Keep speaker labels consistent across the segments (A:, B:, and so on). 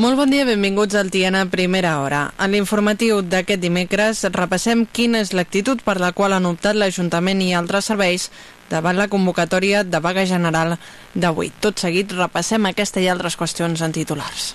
A: Molt bon dia, benvinguts al Tiana Primera Hora. En l'informatiu d'aquest dimecres repassem quina és l'actitud per la qual han optat l'Ajuntament i altres serveis davant la convocatòria de vaga general d'avui. Tot seguit repassem aquesta i altres qüestions en titulars.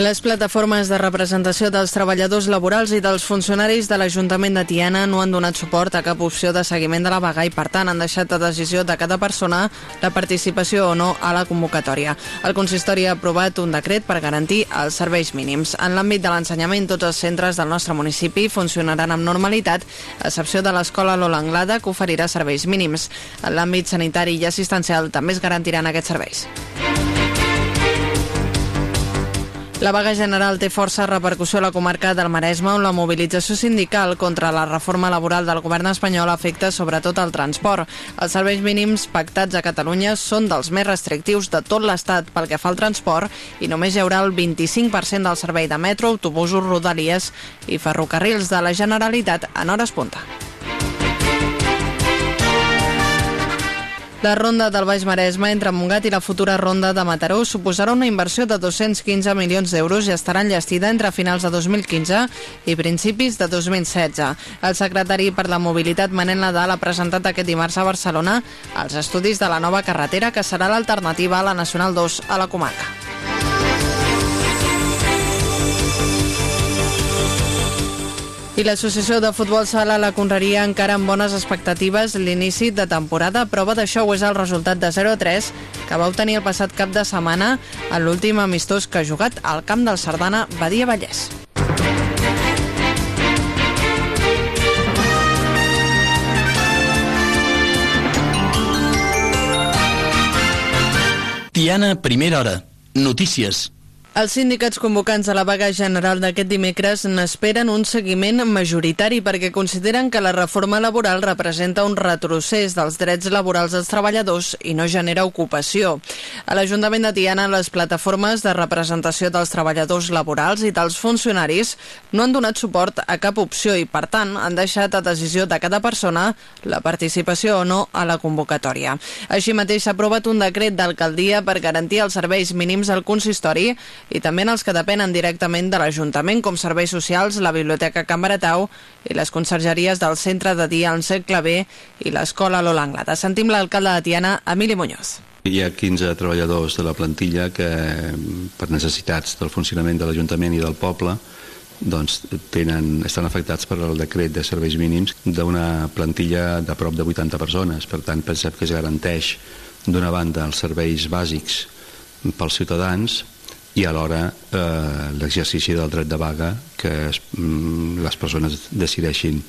A: Les plataformes de representació dels treballadors laborals i dels funcionaris de l'Ajuntament de Tiana no han donat suport a cap opció de seguiment de la vaga i, per tant, han deixat a decisió de cada persona la participació o no a la convocatòria. El consistori ha aprovat un decret per garantir els serveis mínims. En l'àmbit de l'ensenyament, tots els centres del nostre municipi funcionaran amb normalitat, a excepció de l'escola Lola Anglada, que oferirà serveis mínims. En l'àmbit sanitari i assistencial també es garantiran aquests serveis. La vaga general té força repercussió a la comarca del Maresme, on la mobilització sindical contra la reforma laboral del govern espanyol afecta sobretot el transport. Els serveis mínims pactats a Catalunya són dels més restrictius de tot l'Estat pel que fa al transport i només hi haurà el 25% del servei de metro, autobusos, rodalies i ferrocarrils de la Generalitat en hores punta. La ronda del Baix Maresme entre Montgat i la futura ronda de Mataró suposarà una inversió de 215 milions d'euros i estarà enllestida entre finals de 2015 i principis de 2016. El secretari per la mobilitat Manent Nadal ha presentat aquest dimarts a Barcelona els estudis de la nova carretera que serà l'alternativa a la Nacional 2 a la comarca. I l'associació de futbol sala La Conreria encara amb bones expectatives l'inici de temporada. Prova d'això és el resultat de 0-3 que va obtenir el passat cap de setmana a l'últim amistós que ha jugat al camp del Sardana Badia Vallès.
B: Tiana, primera hora. Notícies.
A: Els sindicats convocants a la vaga general d'aquest dimecres n'esperen un seguiment majoritari perquè consideren que la reforma laboral representa un retrocés dels drets laborals dels treballadors i no genera ocupació. A l'Ajuntament de Tiana, les plataformes de representació dels treballadors laborals i dels funcionaris no han donat suport a cap opció i, per tant, han deixat a decisió de cada persona la participació o no a la convocatòria. Així mateix s'ha aprovat un decret d'alcaldia per garantir els serveis mínims al consistori i també en els que depenen directament de l'Ajuntament, com serveis socials, la Biblioteca Can Baratau i les consergeries del Centre de Dia en Segle B i l'Escola Lola Anglada. Sentim l'alcalde de Tiana, Emili Muñoz.
C: Hi ha 15 treballadors de la plantilla que, per necessitats del funcionament de l'Ajuntament i del poble, doncs, tenen, estan afectats per el decret de serveis mínims d'una plantilla de prop de 80 persones. Per tant, pensem que es garanteix d'una banda els serveis bàsics pels ciutadans i alhora eh, l'exercici del dret de vaga que es, mm, les persones decideixin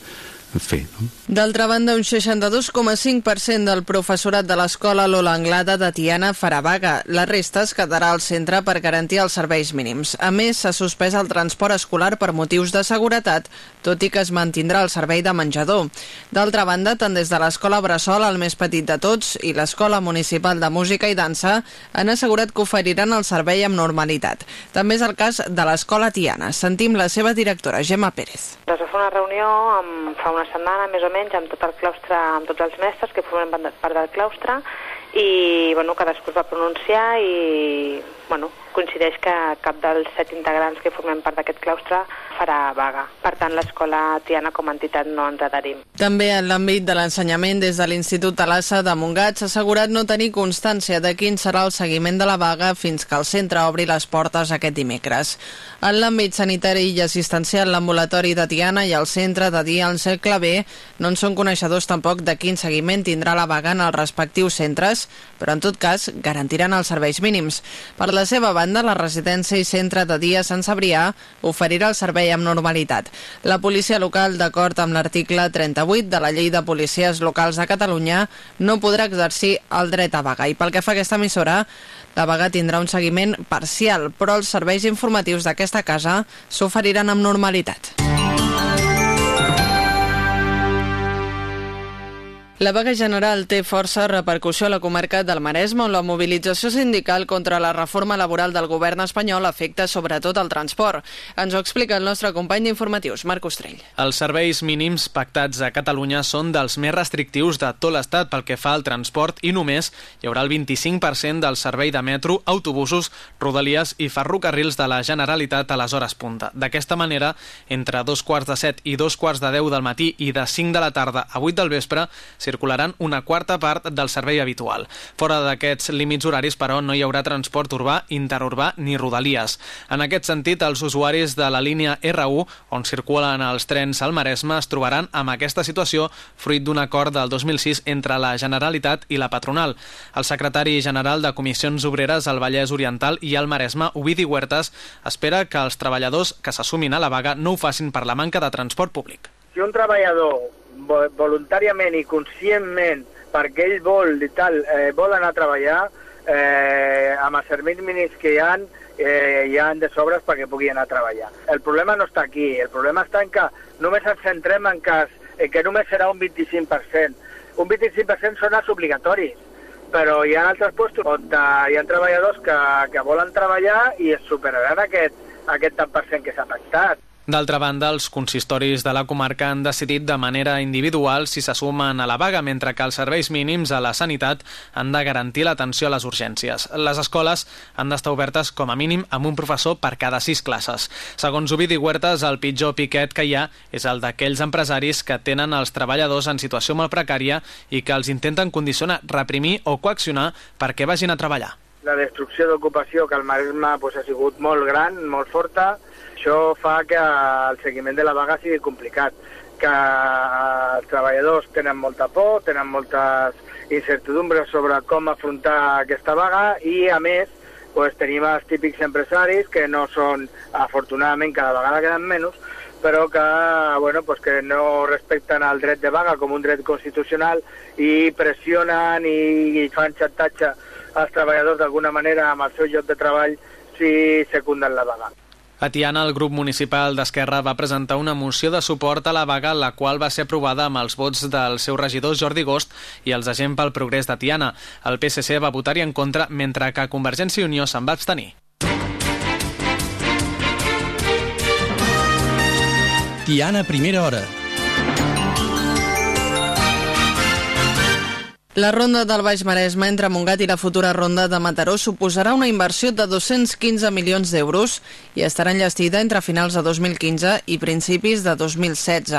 C: fer. No?
A: D'altra banda, un 62,5% del professorat de l'escola Lola Anglada de Tiana farà vaga. La resta es quedarà al centre per garantir els serveis mínims. A més, s'ha suspès el transport escolar per motius de seguretat, tot i que es mantindrà el servei de menjador. D'altra banda, tant des de l'escola Bressol, el més petit de tots, i l'escola municipal de música i dansa han assegurat que oferiran el servei amb normalitat. També és el cas de l'escola Tiana. Sentim la seva directora, Gemma Pérez.
D: Es va fer una reunió amb, fa una setmana més o menys amb tot el claustre, amb tots els mestres que formen part del claustre i bueno, cadascú es va pronunciar i bueno, coincideix que cap dels set integrants que formem part d'aquest claustre farà vaga. Per tant, l'escola Tiana com a entitat no ens adherim.
A: També en l'àmbit de l'ensenyament, des de l'Institut Talassa de Montgat s'ha assegurat no tenir constància de quin serà el seguiment de la vaga fins que el centre obri les portes aquest dimecres. En l'àmbit sanitari i assistencial, l'ambulatori de Tiana i el centre de dia en cercle B no en són coneixedors tampoc de quin seguiment tindrà la vaga en els respectius centres, però en tot cas garantiran els serveis mínims. Per la seva banda, la residència i centre de dia Sant Sabrià oferirà el servei amb normalitat. La policia local, d'acord amb l'article 38 de la Llei de Policies Locals de Catalunya, no podrà exercir el dret a vaga. I pel que fa a aquesta emissora, la vaga tindrà un seguiment parcial, però els serveis informatius d'aquesta casa s'oferiran amb normalitat. La vaga general té força repercussió a la comarca del Maresme, on la mobilització sindical contra la reforma laboral del govern espanyol afecta sobretot el transport. Ens ho explica el nostre company d'informatius, Marc Ostrell.
E: Els serveis mínims pactats a Catalunya són dels més restrictius de tot l'Estat pel que fa al transport i només hi haurà el 25% del servei de metro, autobusos, rodalies i ferrocarrils de la Generalitat a les hores punta. D'aquesta manera, entre dos quarts de set i dos quarts de deu del matí i de 5 de la tarda a 8 del vespre, circularan una quarta part del servei habitual. Fora d'aquests límits horaris, però, no hi haurà transport urbà, interurbà ni rodalies. En aquest sentit, els usuaris de la línia R1, on circulen els trens al Maresme, es trobaran amb aquesta situació fruit d'un acord del 2006 entre la Generalitat i la patronal. El secretari general de Comissions Obreres al Vallès Oriental i al Maresme, Ovidi Huertas, espera que els treballadors que s'assumin a la vaga no ho facin per la manca de transport públic.
F: Si un treballador voluntàriament i conscientment perquè ell vol i tal, eh, vol anar a treballar, eh, amb els serveis mínims que hi ha, eh, hi ha de sobres perquè pugui anar a treballar. El problema no està aquí, el problema està en que només ens centrem en cas en que només serà un 25%. Un 25% són els obligatoris, però hi ha altres llocs on hi ha treballadors que, que volen treballar i es superaran aquest, aquest tant per cent que s'ha pactat.
E: D'altra banda, els consistoris de la comarca han decidit de manera individual si s'assumen a la vaga, mentre que els serveis mínims a la sanitat han de garantir l'atenció a les urgències. Les escoles han d'estar obertes com a mínim amb un professor per cada sis classes. Segons Ovidi Huertas, el pitjor piquet que hi ha és el d'aquells empresaris que tenen els treballadors en situació molt precària i que els intenten condicionar, reprimir o coaccionar perquè vagin a treballar.
F: La destrucció d'ocupació que al Maresme pues, ha sigut molt gran, molt forta, això fa que el seguiment de la vaga sigui complicat, que els treballadors tenen molta por, tenen moltes incertidumbres sobre com afrontar aquesta vaga i, a més, pues, tenim els típics empresaris que no són, afortunadament, cada vegada queden menys, però que, bueno, pues que no respecten el dret de vaga com un dret constitucional i pressionen i, i fan xantatge als treballadors d'alguna manera amb el seu lloc de treball si secunden la vaga.
E: A Tiana, el grup municipal d'Esquerra va presentar una moció de suport a la vaga, la qual va ser aprovada amb els vots del seu regidor Jordi Gost i els agents pel progrés de Tiana. El PSC va votar-hi en contra, mentre que Convergència i Unió se'n va abstenir.
B: Tiana, primera hora.
A: La ronda del Baix Maresme entre Montgat i la futura ronda de Mataró suposarà una inversió de 215 milions d'euros i estarà enllestida entre finals de 2015 i principis de 2016.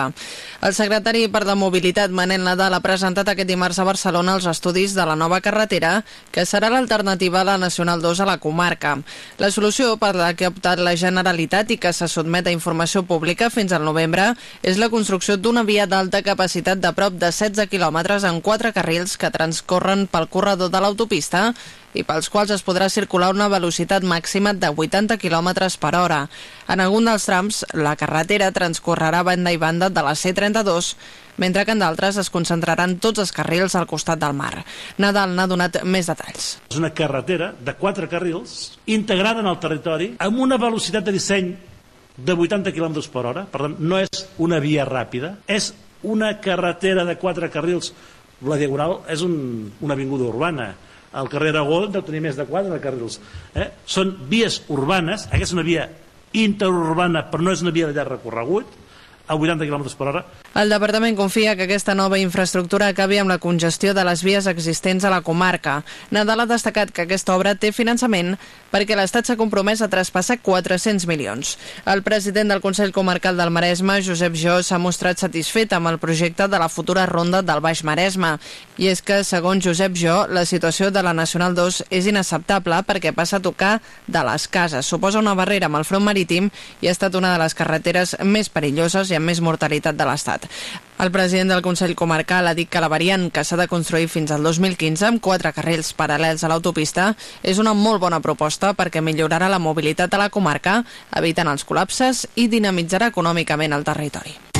A: El secretari per la Mobilitat, Manel Nadal, ha presentat aquest dimarts a Barcelona els estudis de la nova carretera, que serà l'alternativa a la Nacional 2 a la comarca. La solució per la que ha optat la Generalitat i que se sotmet a informació pública fins al novembre és la construcció d'una via d'alta capacitat de prop de 16 quilòmetres en quatre carrils que transcorren pel corredor de l'autopista i pels quals es podrà circular una velocitat màxima de 80 km per hora. En algun dels trams, la carretera transcorrerà banda i banda de la C32, mentre que en d'altres es concentraran tots els carrils al costat del mar. Nadal n'ha donat més detalls.
G: És una carretera de quatre carrils integrada en el territori amb una velocitat de disseny de 80 km per hora, per tant, no és una via ràpida, és una carretera de quatre carrils la Diagonal és un, una avinguda urbana. El carrer Aragó deu tenir més de quatre carrils. Eh? Són vies urbanes, aquesta és una via interurbana, però no és una via de llarg recorregut, a 80 km per hora.
A: El departament confia que aquesta nova infraestructura acabi amb la congestió de les vies existents a la comarca. Nadal ha destacat que aquesta obra té finançament perquè l'Estat s'ha compromès a traspassar 400 milions. El president del Consell Comarcal del Maresme, Josep Jo, s'ha mostrat satisfet amb el projecte de la futura ronda del Baix Maresme. I és que, segons Josep Jo, la situació de la Nacional 2 és inacceptable perquè passa a tocar de les cases. Suposa una barrera amb el front marítim i ha estat una de les carreteres més perilloses i amb més mortalitat de l'Estat. El president del Consell Comarcal ha dit que la variant que s'ha de construir fins al 2015 amb quatre carrils paral·lels a l'autopista és una molt bona proposta perquè millorarà la mobilitat a la comarca, evitant els col·lapses i dinamitzarà econòmicament el territori.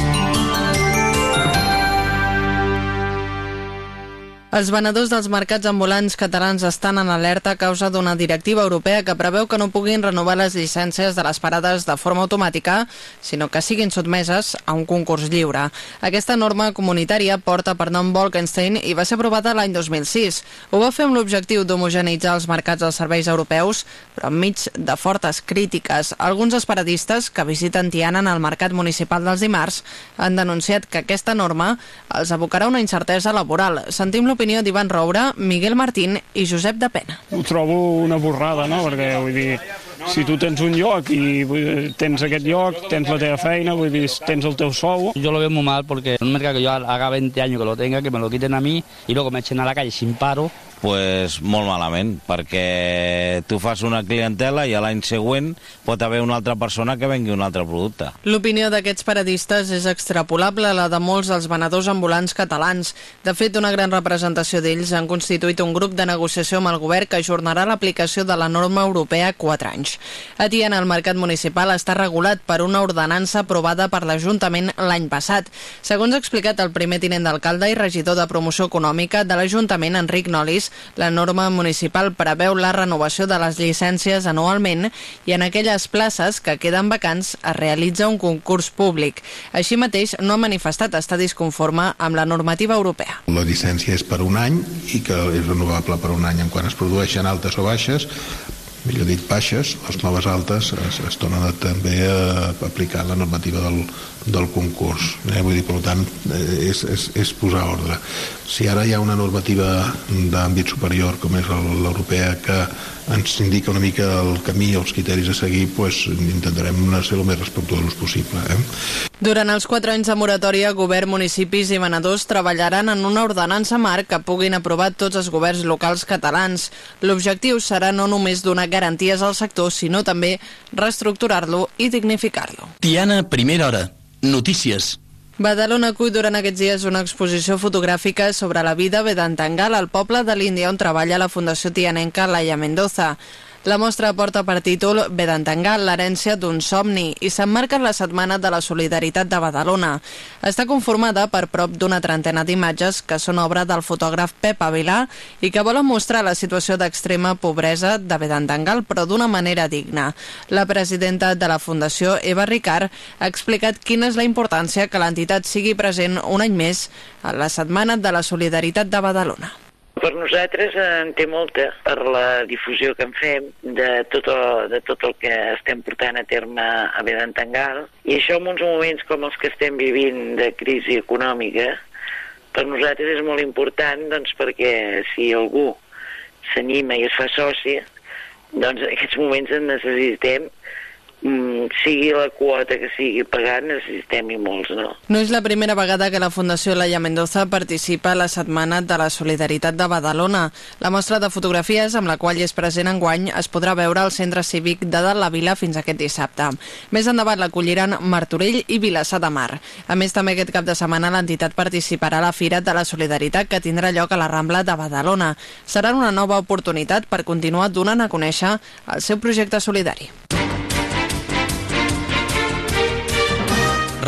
A: Els venedors dels mercats ambulants catalans estan en alerta a causa d'una directiva europea que preveu que no puguin renovar les llicències de les parades de forma automàtica, sinó que siguin sotmeses a un concurs lliure. Aquesta norma comunitària porta per nom Bolkenstein i va ser aprovada l'any 2006. Ho va fer amb l'objectiu d'homogeneitzar els mercats dels serveis europeus, però enmig de fortes crítiques. Alguns esparadistes que visiten Tiana en el mercat municipal dels dimarts han denunciat que aquesta norma els abocarà una incertesa laboral. Sentim l'opinió l'opinió d'Ivan Roura, Miguel Martín i Josep de Pena.
H: Ho trobo una borrada, no? Perquè, vull dir, si tu tens un lloc i tens aquest lloc, tens la teva feina, vull dir, tens el teu sou...
I: Yo lo veo muy mal porque un mercado que yo haga 20 años que lo tenga, que me lo quiten a mí y luego me echen a la calle sin paro,
J: pues molt malament, perquè tu fas una clientela i a l'any següent pot haver una altra persona que vengui un altre producte.
A: L'opinió d'aquests paradistes és extrapolable a la de molts dels venedors ambulants catalans. De fet, una gran representació d'ells han constituït un grup de negociació amb el govern que ajornarà l'aplicació de la norma europea 4 anys. A Tiana, el mercat municipal està regulat per una ordenança aprovada per l'Ajuntament l'any passat. Segons ha explicat el primer tinent d'alcalde i regidor de promoció econòmica de l'Ajuntament, Enric Nolis, la norma municipal preveu la renovació de les llicències anualment i en aquelles places que queden vacants es realitza un concurs públic. Així mateix, no ha manifestat estar disconforme amb la normativa europea.
K: La llicència és per un any i que és renovable per un any en quan es produeixen altes o baixes millor dit baixes, les noves altes es, es tornen també a aplicar la normativa del, del concurs eh? vull dir, per tant eh, és, és, és posar ordre si ara hi ha una normativa d'àmbit superior com és l'europea que ens indica una mica el camí i els criteris a seguir pues, intentarem ser el més respectuosos possible eh?
A: Durant els quatre anys de moratòria, govern, municipis i venedors treballaran en una ordenança marc que puguin aprovar tots els governs locals catalans. L'objectiu serà no només donar garanties al sector, sinó també reestructurar-lo i dignificar-lo.
B: Tiana, primera hora. Notícies.
A: Badalona acull durant aquests dies una exposició fotogràfica sobre la vida vedantangal al poble de l'Índia on treballa la Fundació Tianenca Laia Mendoza. La mostra porta per títol Vedantangal, l'herència d'un somni i s'emmarca en la Setmana de la Solidaritat de Badalona. Està conformada per prop d'una trentena d'imatges que són obra del fotògraf Pep Avilà i que volen mostrar la situació d'extrema pobresa de Vedantangal, però d'una manera digna. La presidenta de la Fundació, Eva Ricard, ha explicat quina és la importància que l'entitat sigui present un any més a la Setmana de la Solidaritat de Badalona.
L: Per nosaltres en té molta per la difusió que en fem de tot, el, de tot el que estem portant a terme a Bedantangal i això en uns moments com els que estem vivint de crisi econòmica per nosaltres és molt important doncs, perquè si algú s'anima i es fa soci doncs en aquests moments en necessitem mm, sigui la quota que sigui pagant, necessitem i molts, no?
A: No és la primera vegada que la Fundació Laia Mendoza participa a la Setmana de la Solidaritat de Badalona. La mostra de fotografies amb la qual és present enguany es podrà veure al Centre Cívic de Dalt la Vila fins aquest dissabte. Més endavant l'acolliran Martorell i Vilassar de Mar. A més, també aquest cap de setmana l'entitat participarà a la Fira de la Solidaritat que tindrà lloc a la Rambla de Badalona. Serà una nova oportunitat per continuar donant a conèixer el seu projecte solidari.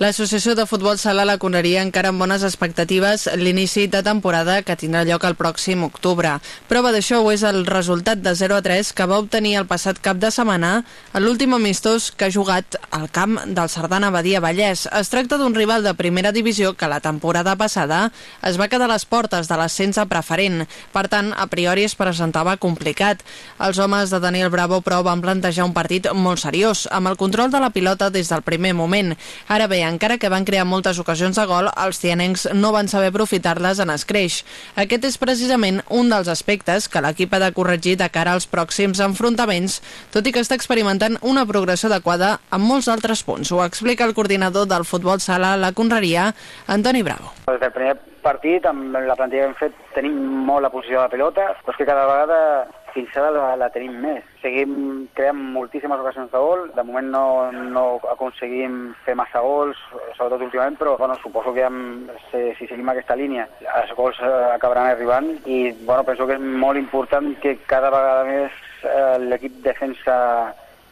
A: L'Associació de Futbol Sala La Conreria encara amb bones expectatives l'inici de temporada que tindrà lloc el pròxim octubre. Prova d'això ho és el resultat de 0 a 3 que va obtenir el passat cap de setmana a l'últim amistós que ha jugat al camp del Sardana Badia Vallès. Es tracta d'un rival de primera divisió que la temporada passada es va quedar a les portes de l'ascens a preferent. Per tant, a priori es presentava complicat. Els homes de Daniel Bravo, però, van plantejar un partit molt seriós, amb el control de la pilota des del primer moment. Ara bé, encara que van crear moltes ocasions de gol, els tianencs no van saber aprofitar-les en escreix. Aquest és precisament un dels aspectes que l'equip ha de corregir de cara als pròxims enfrontaments, tot i que està experimentant una progressió adequada amb molts altres punts. Ho explica el coordinador del futbol sala La Conreria, Antoni Bravo.
M: Des del primer partit, amb la plantilla que hem fet, tenim molt la posició de la pilota, però és que cada vegada fins ara la, la tenim més. Seguim creant moltíssimes ocasions de gol, de moment no, no aconseguim fer massa gols, sobretot últimament, però bueno, suposo que amb, si, si seguim aquesta línia els gols eh, acabaran arribant i bueno, penso que és molt important que cada vegada més eh, l'equip defensa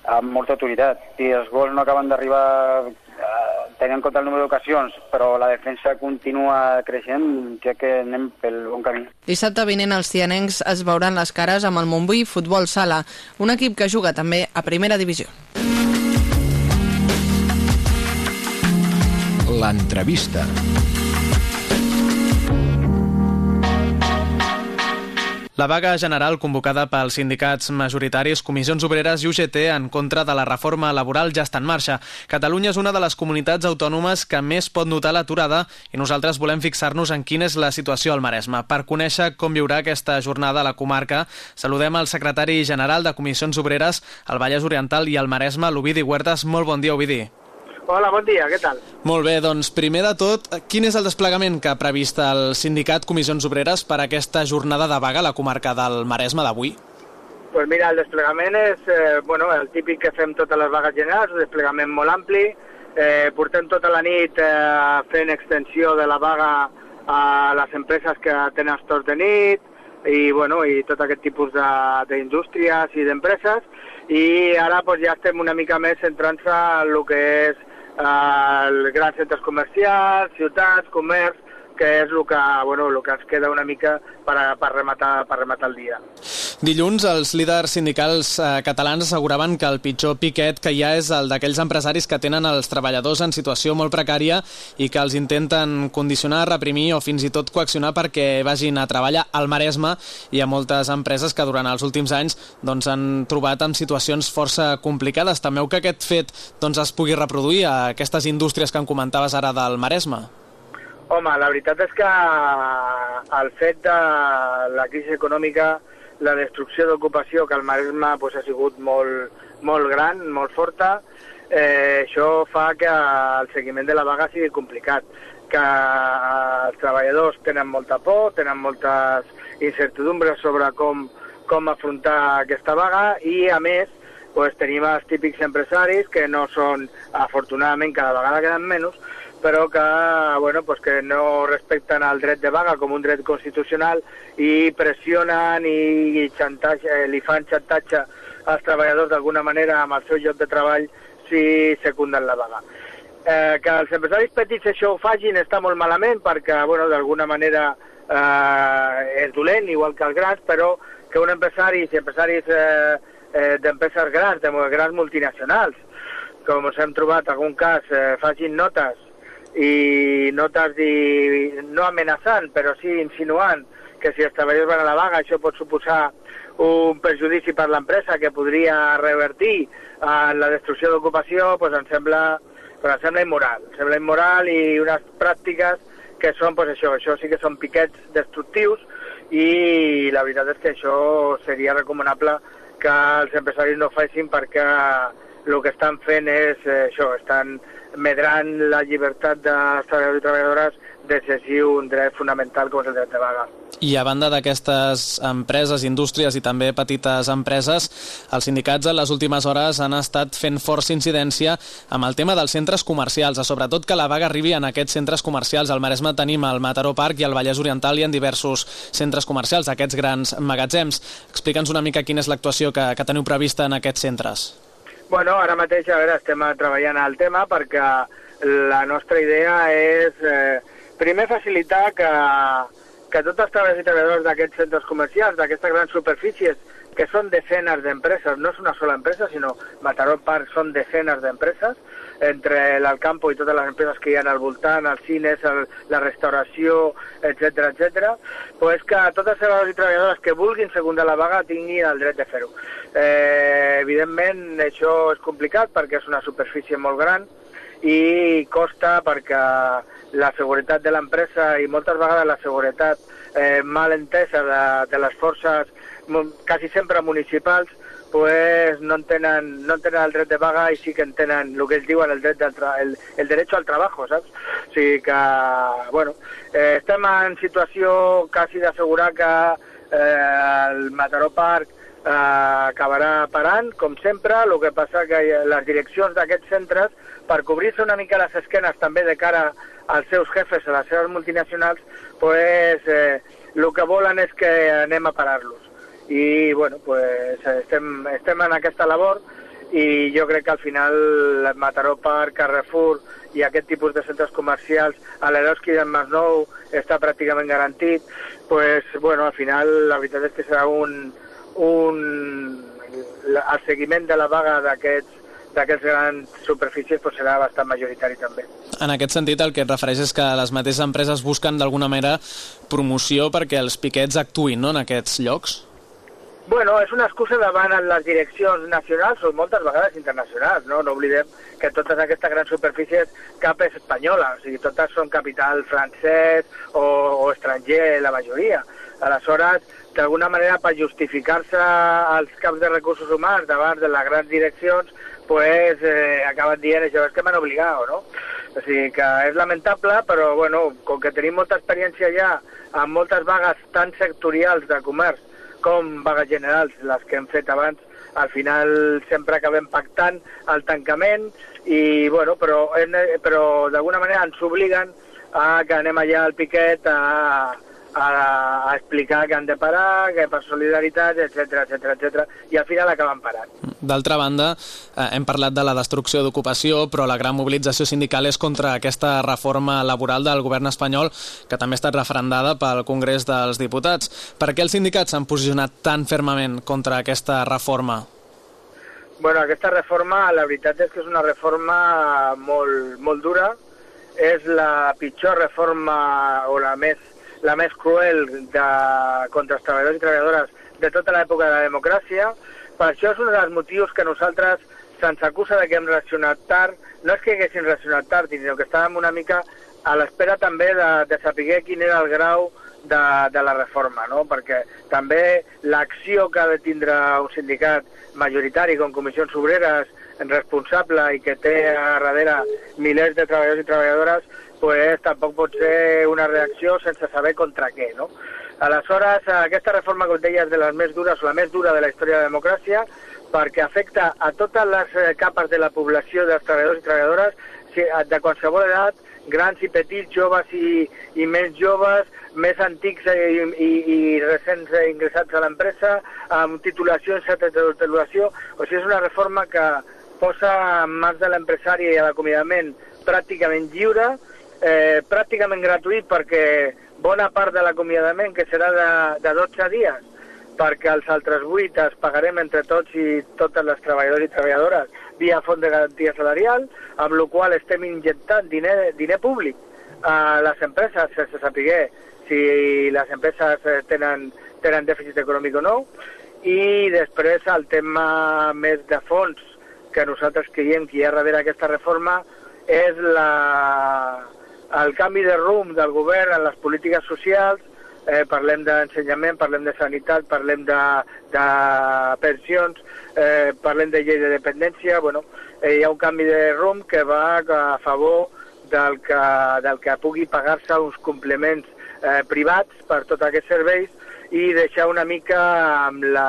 M: amb molta autoritat. Si els gols no acaben d'arribar tenint en compte el número d'ocasions, però la defensa continua creixent, crec que anem pel bon camí.
A: Dissabte vinent els tianencs es veuran les cares amb el Montbui Futbol Sala, un equip que juga també a primera divisió.
N: L'entrevista.
E: La vaga general convocada pels sindicats majoritaris, comissions obreres i UGT en contra de la reforma laboral ja està en marxa. Catalunya és una de les comunitats autònomes que més pot notar l'aturada i nosaltres volem fixar-nos en quina és la situació al Maresme. Per conèixer com viurà aquesta jornada a la comarca, saludem al secretari general de Comissions Obreres al Vallès Oriental i al Maresme, l'Ovidi Huertas. Molt bon dia, Ovidi.
F: Hola, bon dia, què tal?
E: Molt bé, doncs primer de tot, quin és el desplegament que ha previst el sindicat Comissions Obreres per a aquesta jornada de vaga a la comarca del Maresme d'avui?
F: Pues mira, el desplegament és eh, bueno, el típic que fem totes les vagues generals, un desplegament molt ampli. Eh, portem tota la nit eh, fent extensió de la vaga a les empreses que tenen estors de nit i, bueno, i tot aquest tipus d'indústries i d'empreses i ara pues, ja estem una mica més centrant-se en el que és els grans centres comercials, ciutats, comerç, que és el que, bueno, el que ens queda una mica per, per, rematar, per rematar el dia.
E: Dilluns, els líders sindicals eh, catalans asseguraven que el pitjor piquet que hi ha és el d'aquells empresaris que tenen els treballadors en situació molt precària i que els intenten condicionar, reprimir o fins i tot coaccionar perquè vagin a treballar al Maresme i a moltes empreses que durant els últims anys doncs, han trobat en situacions força complicades. Temeu que aquest fet doncs, es pugui reproduir a aquestes indústries que em comentaves ara del Maresme?
F: Home, la veritat és que el fet de la crisi econòmica, la destrucció d'ocupació que al Maresme pues, ha sigut molt, molt gran, molt forta, eh, això fa que el seguiment de la vaga sigui complicat, que els treballadors tenen molta por, tenen moltes incertidumbres sobre com, com afrontar aquesta vaga i, a més, pues, tenim els típics empresaris que no són, afortunadament, cada vegada queden menys, però que, bueno, pues que no respecten el dret de vaga com un dret constitucional i pressionen i, i xantatge, eh, li fan xantatge als treballadors d'alguna manera amb el seu lloc de treball si secunden la vaga. Eh, que els empresaris petits això ho facin està molt malament perquè, bueno, d'alguna manera eh, és dolent, igual que els grans, però que un empresari, si empresaris eh, eh, d'empreses grans, de grans multinacionals, com us hem trobat algun cas, eh, facin notes i notes di, no amenaçant, però sí insinuant que si els treballadors van a la vaga això pot suposar un perjudici per l'empresa que podria revertir en la destrucció d'ocupació, doncs em sembla, doncs em sembla immoral. Em sembla immoral i unes pràctiques que són, doncs això, això sí que són piquets destructius i la veritat és que això seria recomanable que els empresaris no facin perquè el que estan fent és eh, això, estan medrant la llibertat dels treballadors i treballadores d'exercir un dret fonamental com és el dret de vaga.
E: I a banda d'aquestes empreses, indústries i també petites empreses, els sindicats en les últimes hores han estat fent força incidència amb el tema dels centres comercials, sobretot que la vaga arribi en aquests centres comercials. Al Maresme tenim el Mataró Park i el Vallès Oriental i en diversos centres comercials, aquests grans magatzems. Explica'ns una mica quina és l'actuació que, que teniu prevista en aquests centres.
F: Bueno, ara mateix, a veure, estem treballant al tema perquè la nostra idea és, eh, primer, facilitar que, que tots els treballadors i treballadors d'aquests centres comercials, d'aquestes grans superfícies, que són decenes d'empreses, no és una sola empresa, sinó Mataró Park són decenes d'empreses, entre l'Alcampo i totes les empreses que hi ha al voltant, els cines, el, la restauració, etc etc, pues que tots els treballadors i treballadores que vulguin segunda la vaga tinguin el dret de fer-ho. Eh, evidentment, això és complicat perquè és una superfície molt gran i costa perquè la seguretat de l'empresa i moltes vegades la seguretat eh, mal entesa de, de les forces quasi sempre municipals pues no tenen, no tenen el dret de vaga i sí que en tenen el que ells diuen el dret del el, el dret al treball, saps? O sigui que, bueno, eh, estem en situació quasi d'assegurar que eh, el Mataró Park eh, acabarà parant, com sempre, el que passa que les direccions d'aquests centres, per cobrir-se una mica les esquenes també de cara als seus jefes, a les seves multinacionals, pues, eh, el que volen és que anem a parar-los i bueno, pues, estem, estem en aquesta labor i jo crec que al final Mataró Park, Carrefour i aquest tipus de centres comercials a l'Eroski del Masnou està pràcticament garantit, pues, bueno, al final la veritat és que serà un, un, el seguiment de la vaga d'aquests d'aquests grans superfícies pues, serà bastant majoritari també.
E: En aquest sentit, el que et refereix és que les mateixes empreses busquen d'alguna manera promoció perquè els piquets actuïn no, en aquests llocs?
F: Bueno, és una excusa davant les direccions nacionals o moltes vegades internacionals, no? No oblidem que totes aquestes grans superfícies cap és espanyola, o sigui, totes són capital francès o, o estranger, la majoria. Aleshores, d'alguna manera, per justificar-se als caps de recursos humans davant de les grans direccions, pues, eh, acaben dient això, és que m'han obligat, no? O sigui que és lamentable, però bueno, com que tenim molta experiència ja amb moltes vagues tan sectorials de comerç com vagues generals, les que hem fet abans, al final sempre acabem pactant el tancament i, bueno, però, però d'alguna manera ens obliguen a que anem allà al piquet a, a, a explicar que han de parar, que per solidaritat, etc etc etc i al final acaben parant.
E: D'altra banda, eh, hem parlat de la destrucció d'ocupació, però la gran mobilització sindical és contra aquesta reforma laboral del govern espanyol, que també ha estat referendada pel Congrés dels Diputats. Per què els sindicats s'han posicionat tan fermament contra aquesta reforma?
F: Bueno, aquesta reforma, la veritat és que és una reforma molt, molt dura, és la pitjor reforma o la més la més cruel de, contra els treballadors i treballadores de tota l'època de la democràcia. Per això és un dels motius que nosaltres se'ns acusa de que hem reaccionat tard. No és que haguéssim reaccionat tard, sinó que estàvem una mica a l'espera també de, de saber quin era el grau de, de la reforma, no? perquè també l'acció que ha de tindre un sindicat majoritari com Comissions Obreres responsable i que té a darrere milers de treballadors i treballadores pues, tampoc pot ser una reacció sense saber contra què, no? Aleshores, aquesta reforma, com deia, és de les més dures, la més dura de la història de la democràcia, perquè afecta a totes les eh, capes de la població dels treballadors i treballadores de qualsevol edat, grans i petits, joves i, i més joves, més antics i, i, i recents ingressats a l'empresa, amb titulació, sense titulació. O sigui, és una reforma que posa en mans de l'empresari l'acomiadament pràcticament lliure, eh, pràcticament gratuït perquè bona part de l'acomiadament, que serà de, de 12 dies, perquè els altres 8 es pagarem entre tots i totes les treballadors i treballadores via fons de garantia salarial, amb la qual estem injectant diner, diner públic a les empreses sense saber si les empreses eh, tenen, tenen dèficit econòmic o no, i després el tema més de fons que nosaltres creiem que hi ha darrere aquesta reforma és la, el canvi de rumb del govern en les polítiques socials, eh, parlem d'ensenyament, parlem de sanitat, parlem de, de pensions, eh, parlem de llei de dependència, bueno, eh, hi ha un canvi de rumb que va a favor del que, del que pugui pagar-se uns complements eh, privats per tots aquests serveis i deixar una mica amb la,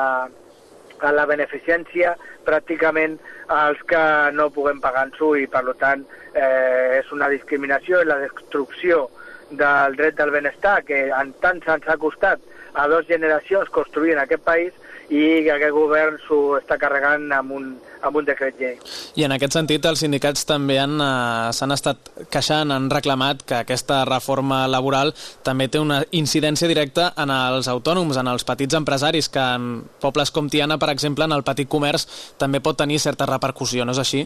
F: a la beneficència pràcticament als que no puguem pagar-nos-ho i per tant eh, és una discriminació i la destrucció del dret del benestar que en tant se'ns ha costat a dues generacions construir en aquest país i que aquest govern s'ho està carregant amb un, amb un decret llei.
E: I en aquest sentit els sindicats també han eh, s'han estat queixant, han reclamat que aquesta reforma laboral també té una incidència directa en els autònoms, en els petits empresaris, que en pobles com Tiana, per exemple, en el petit comerç també pot tenir certa repercussió, no és així?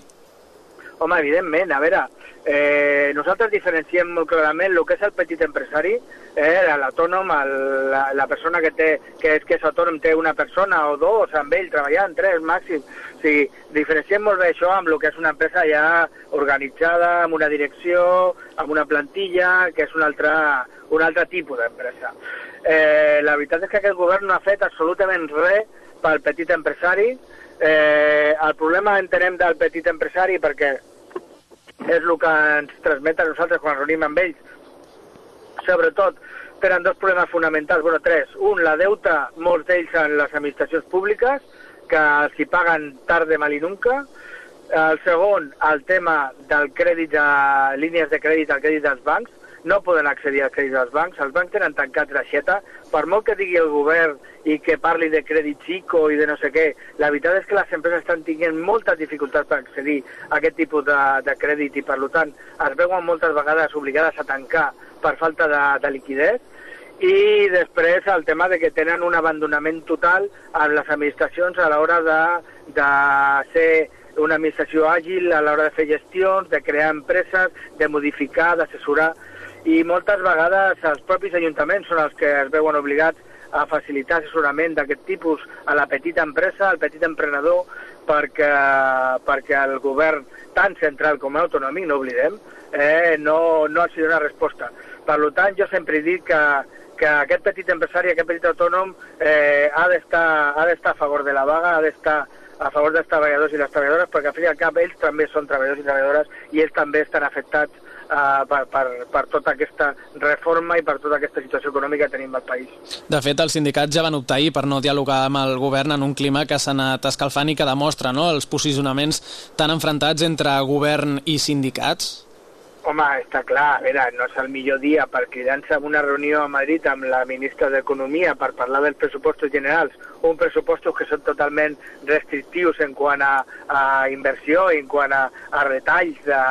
F: Home, evidentment, a veure, eh, nosaltres diferenciem molt clarament el que és el petit empresari, eh, l'autònom, la, la persona que, té, que, és, que és autònom té una persona o dos amb ell treballant, tres màxim. Sigui, diferenciem molt bé això amb el que és una empresa ja organitzada, amb una direcció, amb una plantilla, que és un altre, un altre tipus d'empresa. Eh, la veritat és que aquest govern no ha fet absolutament res pel petit empresari, Eh, el problema entenem del petit empresari perquè és el que ens transmet a nosaltres quan reunim amb ells. Sobretot, tenen dos problemes fonamentals, bueno, tres. Un, la deuta, molts d'ells en les administracions públiques, que els hi paguen tard de mal i nunca. El segon, el tema del crèdit, de línies de crèdit, el crèdit dels bancs, no poden accedir al crèdit dels bancs, els bancs tenen tancat l'aixeta, per molt que digui el govern i que parli de crèdit ICO i de no sé què, la veritat és que les empreses estan tinguent moltes dificultats per accedir a aquest tipus de, de crèdit i per tant es veuen moltes vegades obligades a tancar per falta de, de liquidez i després el tema de que tenen un abandonament total amb les administracions a l'hora de, de ser una administració àgil a l'hora de fer gestions, de crear empreses, de modificar, d'assessorar, i moltes vegades els propis ajuntaments són els que es veuen obligats a facilitar assessorament d'aquest tipus a la petita empresa, al petit emprenedor, perquè, perquè el govern, tant central com autonòmic, no oblidem, eh, no, no els dona resposta. Per tant, jo sempre he dit que que aquest petit empresari, aquest petit autònom eh, ha d'estar a favor de la vaga, ha d'estar a favor dels treballadors i les treballadores, perquè al fi i al cap ells també són treballadors i treballadores i ells també estan afectats uh, per, per, per tota aquesta reforma i per tota aquesta situació econòmica que tenim al país.
E: De fet, els sindicats ja van optar ahir per no dialogar amb el govern en un clima que s'ha anat escalfant i que demostra no, els posicionaments tan enfrontats entre govern i sindicats.
F: Home, està clar, a veure, no és el millor dia per cridar-se a una reunió a Madrid amb la ministra d'Economia per parlar dels pressupostos generals, un pressupostos que són totalment restrictius en quant a, a inversió, en quant a, a retalls de,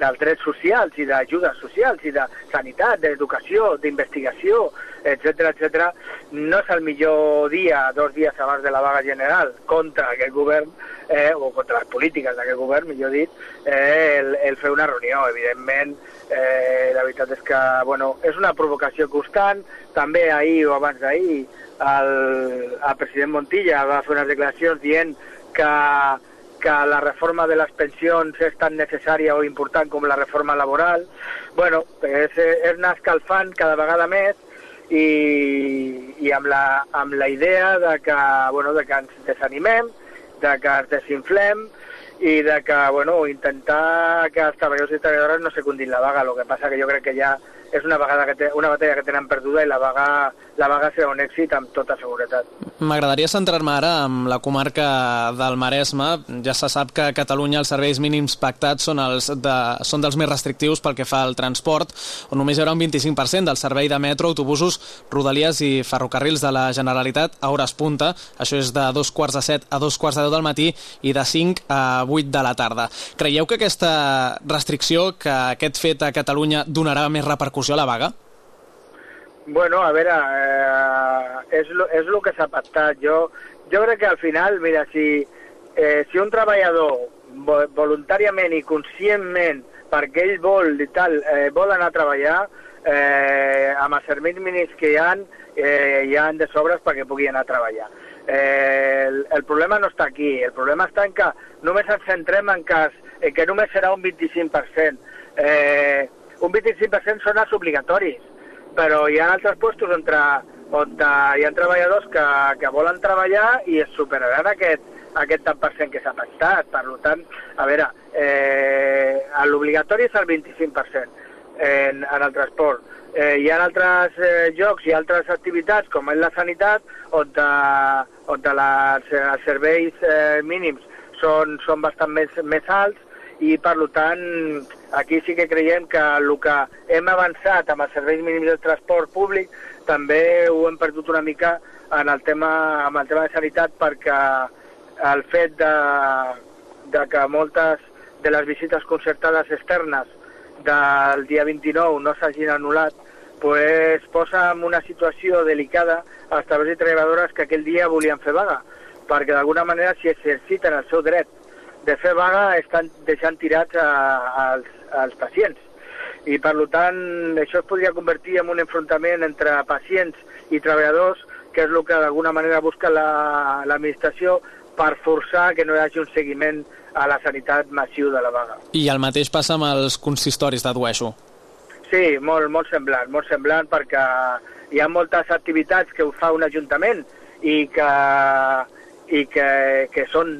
F: dels drets socials i d'ajudes socials i de sanitat, d'educació, d'investigació, etc etc. no és el millor dia, dos dies abans de la vaga general, contra aquest govern, eh, o contra les polítiques d'aquest govern, millor dit, eh, el, el fer una reunió. Evidentment, eh, la veritat és que bueno, és una provocació constant. També ahir o abans d'ahir el, el president Montilla va fer unes declaracions dient que, que la reforma de les pensions és tan necessària o important com la reforma laboral. bueno, és, és anar escalfant cada vegada més i, i amb, la, amb la idea de que, bueno, de que ens desanimem, de que ens desinflem i de que, bueno, intentar que els treballadors i treballadores no secundin la vaga. El que passa que jo crec que ja és una, vegada que té, una batalla que tenen perduda i la vaga, la vaga serà un èxit amb tota seguretat.
E: M'agradaria centrar-me ara en la comarca del Maresme. Ja se sap que a Catalunya els serveis mínims pactats són, els de, són dels més restrictius pel que fa al transport, on només hi haurà un 25% del servei de metro, autobusos, rodalies i ferrocarrils de la Generalitat a hores punta. Això és de dos quarts de set a dos quarts de deu del matí i de 5 a 8 de la tarda. Creieu que aquesta restricció, que aquest fet a Catalunya donarà més repercussió a la vaga?
F: Bueno, a veure, eh, és, lo, és el que s'ha pactat. Jo, jo crec que al final, mira, si, eh, si un treballador voluntàriament i conscientment perquè ell vol i tal, eh, vol anar a treballar, eh, amb els serveis mínims que hi ha, eh, hi ha de sobres perquè pugui anar a treballar. Eh, el, el problema no està aquí, el problema està en que només ens centrem en, cas, en que només serà un 25%. Eh, un 25% són els obligatoris, però hi ha altres puestos on, on hi ha treballadors que, que volen treballar i es superaran aquest, aquest tant per cent que s'ha pactat. Per tant, a veure, eh, l'obligatori és el 25% en, en el transport. Eh, hi ha altres eh, jocs i altres activitats, com és la sanitat, on, de, on de les, els serveis eh, mínims són, són bastant més, més alts i, per tant, Aquí sí que creiem que el que hem avançat amb els serveis mínims del transport públic també ho hem perdut una mica en el tema, amb el tema de sanitat perquè el fet de, de que moltes de les visites concertades externes del dia 29 no s'hagin anul·lat pues, posa en una situació delicada als treballadors i treballadores que aquell dia volien fer vaga, perquè d'alguna manera si exerciten el seu dret de fer vaga estan deixant tirats a, als, als pacients. I, per tant, això es podria convertir en un enfrontament entre pacients i treballadors, que és el que d'alguna manera busca l'administració la, per forçar que no hi hagi un seguiment a la sanitat massiu de la vaga.
E: I el mateix passa amb els consistoris, dedueixo.
F: Sí, molt, molt semblant, molt semblant perquè hi ha moltes activitats que ho fa un ajuntament i que, i que, que són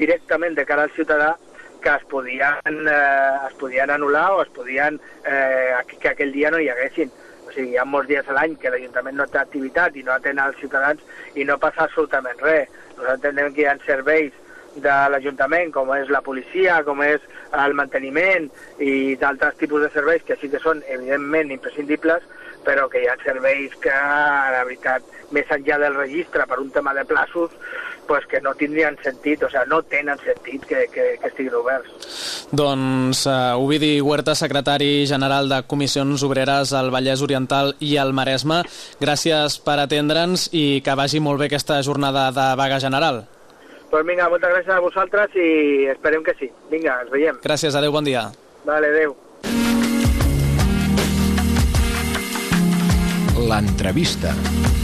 F: directament de cara al ciutadà que es podien, eh, es podien anul·lar o es podien, eh, que aquell dia no hi haguessin. O sigui, hi ha molts dies a l'any que l'Ajuntament no té activitat i no atén als ciutadans i no passa absolutament res. Nosaltres entenem que hi ha serveis de l'Ajuntament, com és la policia, com és el manteniment i d'altres tipus de serveis que sí que són evidentment imprescindibles, però que hi ha serveis que, la veritat, més enllà del registre per un tema de plaços, pues que no tindrien sentit, o sigui, no tenen sentit que, que, que estiguin oberts.
E: Doncs uh, Ovidi Huerta, secretari general de Comissions Obreres al Vallès Oriental i al Maresme, gràcies per atendre'ns i que vagi molt bé aquesta jornada de vaga general.
F: Doncs pues vinga, moltes gràcies a vosaltres i esperem que sí. Vinga, ens veiem.
E: Gràcies, adeu, bon dia.
F: Vale, adeu.
N: L'entrevista.